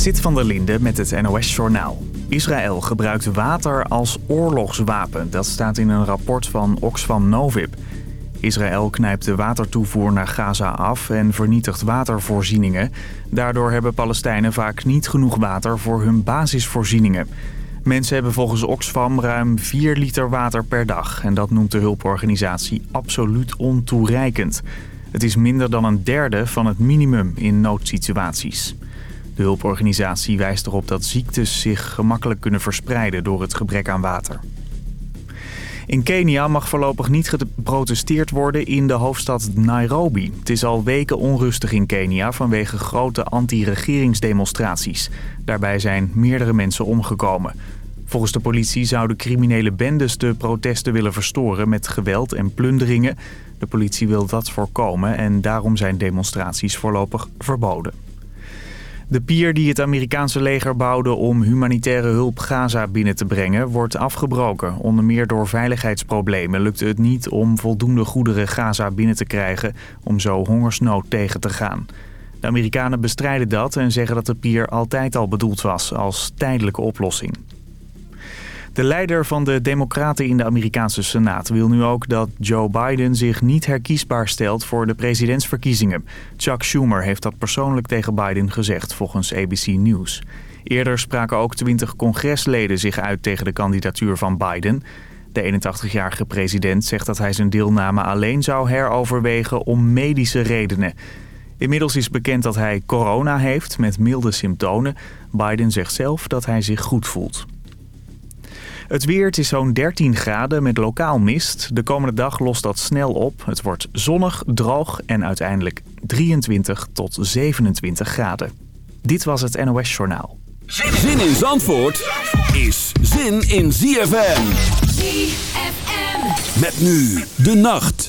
Zit van der Linde met het NOS-journaal. Israël gebruikt water als oorlogswapen. Dat staat in een rapport van Oxfam Novib. Israël knijpt de watertoevoer naar Gaza af en vernietigt watervoorzieningen. Daardoor hebben Palestijnen vaak niet genoeg water voor hun basisvoorzieningen. Mensen hebben volgens Oxfam ruim 4 liter water per dag. En dat noemt de hulporganisatie absoluut ontoereikend. Het is minder dan een derde van het minimum in noodsituaties. De hulporganisatie wijst erop dat ziektes zich gemakkelijk kunnen verspreiden door het gebrek aan water. In Kenia mag voorlopig niet geprotesteerd worden in de hoofdstad Nairobi. Het is al weken onrustig in Kenia vanwege grote anti-regeringsdemonstraties. Daarbij zijn meerdere mensen omgekomen. Volgens de politie zouden criminele bendes de protesten willen verstoren met geweld en plunderingen. De politie wil dat voorkomen en daarom zijn demonstraties voorlopig verboden. De pier die het Amerikaanse leger bouwde om humanitaire hulp Gaza binnen te brengen wordt afgebroken. Onder meer door veiligheidsproblemen lukte het niet om voldoende goederen Gaza binnen te krijgen om zo hongersnood tegen te gaan. De Amerikanen bestrijden dat en zeggen dat de pier altijd al bedoeld was als tijdelijke oplossing. De leider van de Democraten in de Amerikaanse Senaat wil nu ook dat Joe Biden zich niet herkiesbaar stelt voor de presidentsverkiezingen. Chuck Schumer heeft dat persoonlijk tegen Biden gezegd, volgens ABC News. Eerder spraken ook 20 congresleden zich uit tegen de kandidatuur van Biden. De 81-jarige president zegt dat hij zijn deelname alleen zou heroverwegen om medische redenen. Inmiddels is bekend dat hij corona heeft met milde symptomen. Biden zegt zelf dat hij zich goed voelt. Het weer, het is zo'n 13 graden met lokaal mist. De komende dag lost dat snel op. Het wordt zonnig, droog en uiteindelijk 23 tot 27 graden. Dit was het NOS Journaal. Zin in Zandvoort is zin in ZFM. ZFM. Met nu de nacht.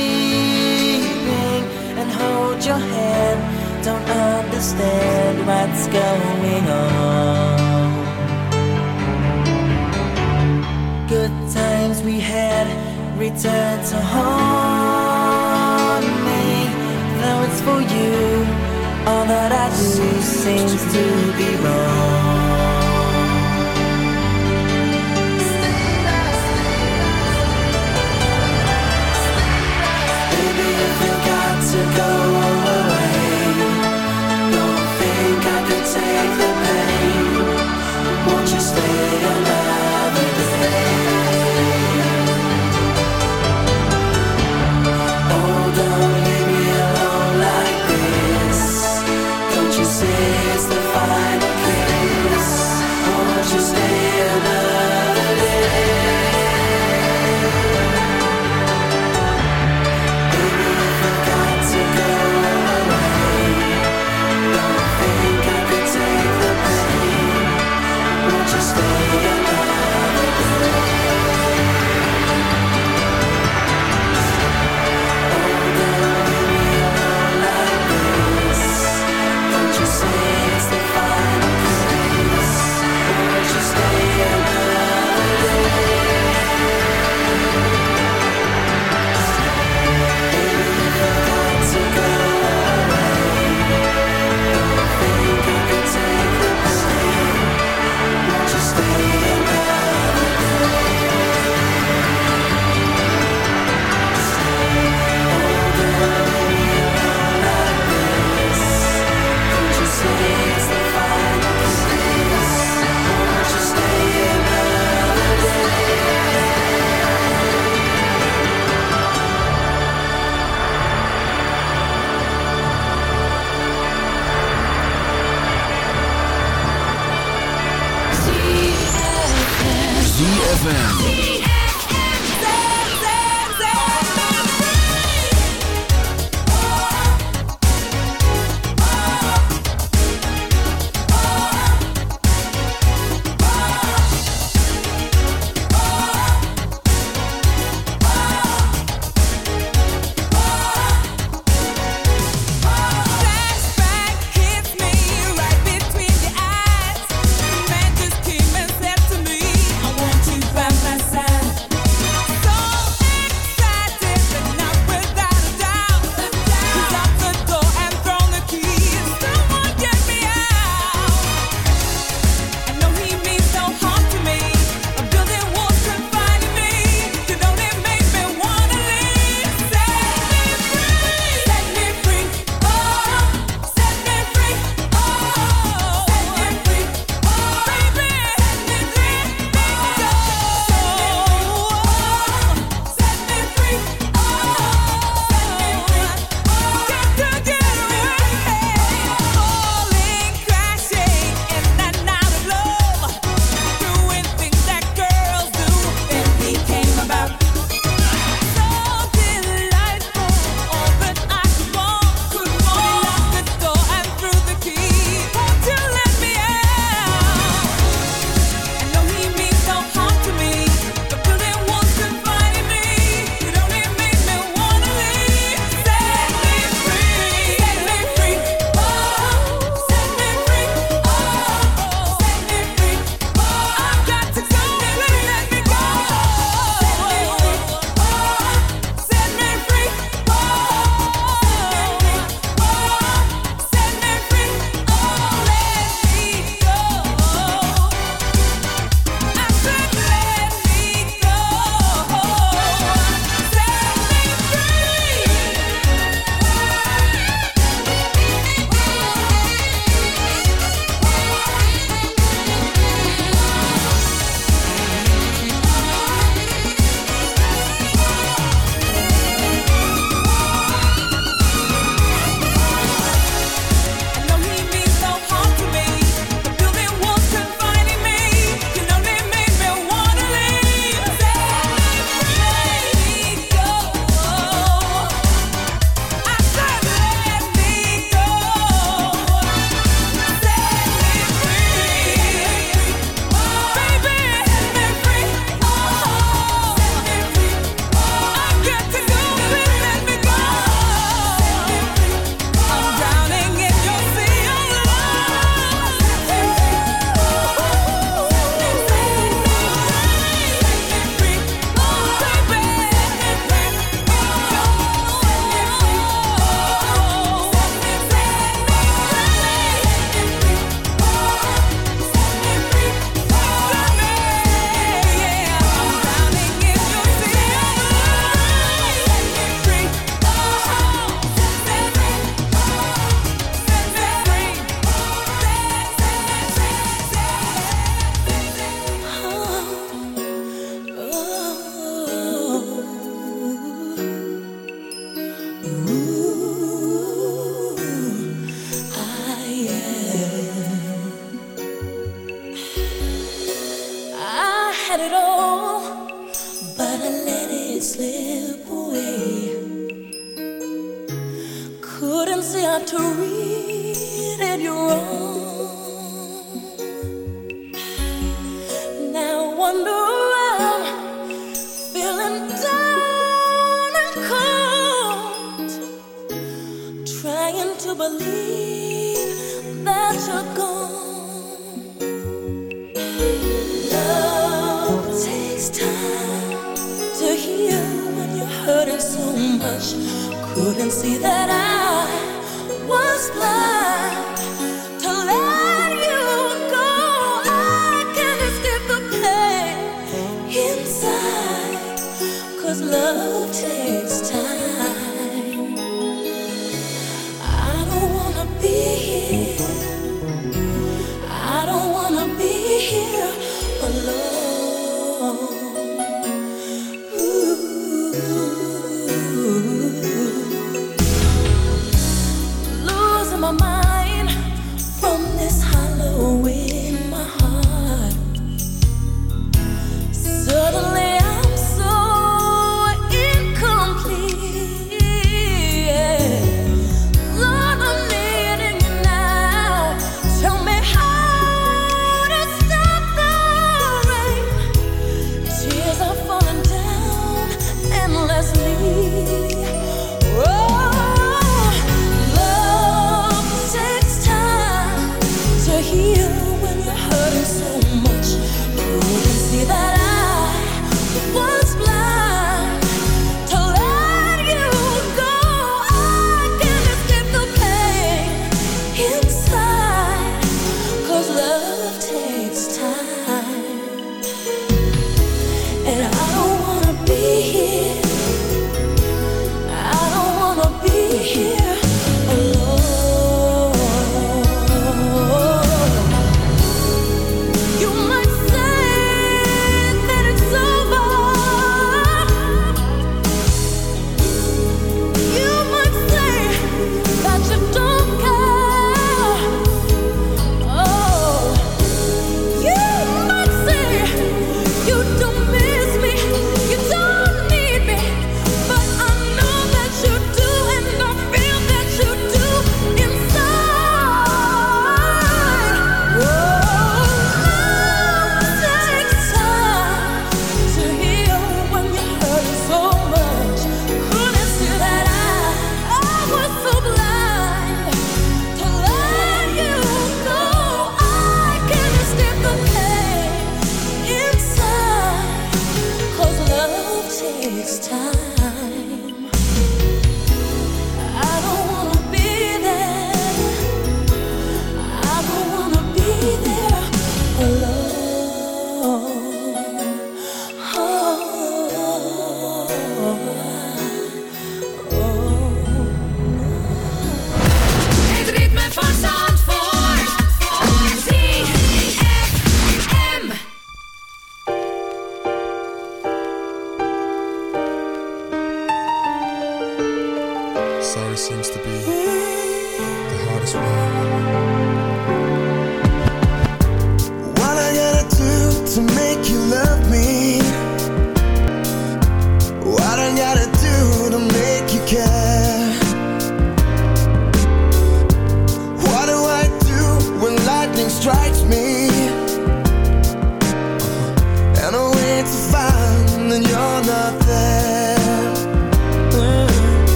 hold your hand, don't understand what's going on. Good times we had return to haunt me, Now it's for you. All that I do seems to be wrong. go.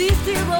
existir